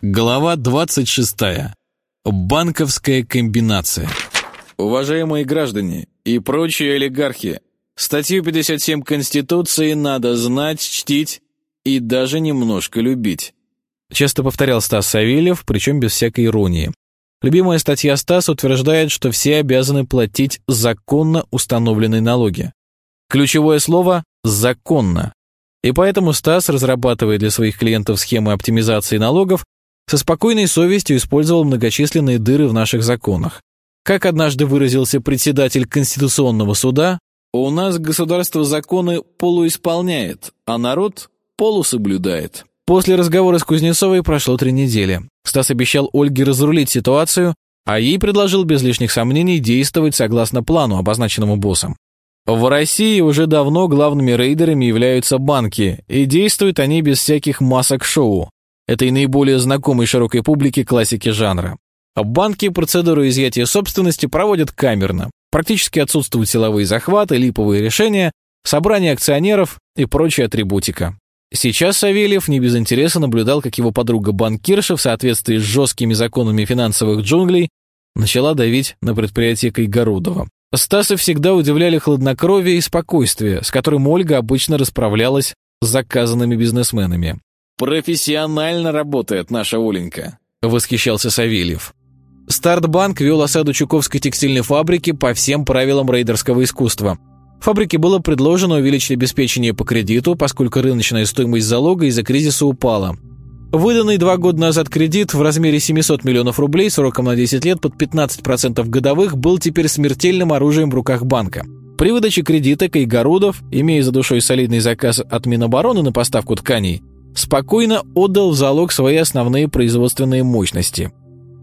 Глава 26. Банковская комбинация. Уважаемые граждане и прочие олигархи, статью 57 Конституции надо знать, чтить и даже немножко любить. Часто повторял Стас Савельев, причем без всякой иронии. Любимая статья Стас утверждает, что все обязаны платить законно установленные налоги. Ключевое слово «законно». И поэтому Стас, разрабатывая для своих клиентов схемы оптимизации налогов, со спокойной совестью использовал многочисленные дыры в наших законах. Как однажды выразился председатель Конституционного суда, «У нас государство законы полуисполняет, а народ полусоблюдает». После разговора с Кузнецовой прошло три недели. Стас обещал Ольге разрулить ситуацию, а ей предложил без лишних сомнений действовать согласно плану, обозначенному боссом. В России уже давно главными рейдерами являются банки, и действуют они без всяких масок-шоу. Это и наиболее знакомой широкой публике классики жанра. Банки процедуру изъятия собственности проводят камерно. Практически отсутствуют силовые захваты, липовые решения, собрание акционеров и прочая атрибутика. Сейчас Савельев не без интереса наблюдал, как его подруга-банкирша в соответствии с жесткими законами финансовых джунглей начала давить на предприятие Кайгородова. Стаса всегда удивляли хладнокровие и спокойствие, с которым Ольга обычно расправлялась с заказанными бизнесменами. «Профессионально работает наша Оленька», — восхищался Савельев. Стартбанк вел осаду Чуковской текстильной фабрики по всем правилам рейдерского искусства. Фабрике было предложено увеличить обеспечение по кредиту, поскольку рыночная стоимость залога из-за кризиса упала. Выданный два года назад кредит в размере 700 миллионов рублей сроком на 10 лет под 15% годовых был теперь смертельным оружием в руках банка. При выдаче кредита Кайгородов, имея за душой солидный заказ от Минобороны на поставку тканей, спокойно отдал в залог свои основные производственные мощности.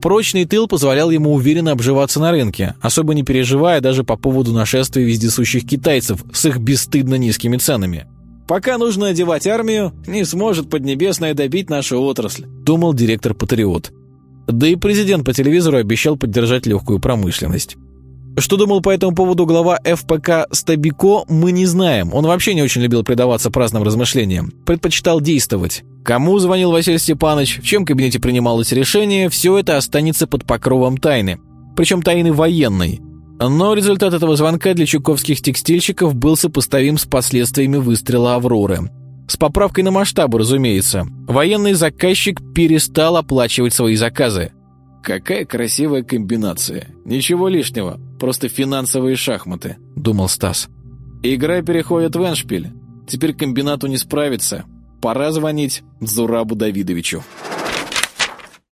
Прочный тыл позволял ему уверенно обживаться на рынке, особо не переживая даже по поводу нашествия вездесущих китайцев с их бесстыдно низкими ценами. «Пока нужно одевать армию, не сможет Поднебесная добить нашу отрасль», думал директор Патриот. Да и президент по телевизору обещал поддержать легкую промышленность. Что думал по этому поводу глава ФПК Стабико, мы не знаем. Он вообще не очень любил предаваться праздным размышлениям. Предпочитал действовать. Кому звонил Василий Степанович, в чем кабинете принималось решение, все это останется под покровом тайны. Причем тайны военной. Но результат этого звонка для чуковских текстильщиков был сопоставим с последствиями выстрела «Авроры». С поправкой на масштабы, разумеется. Военный заказчик перестал оплачивать свои заказы. «Какая красивая комбинация. Ничего лишнего. Просто финансовые шахматы», — думал Стас. «Игра переходит в эншпиль. Теперь комбинату не справиться. Пора звонить Зурабу Давидовичу».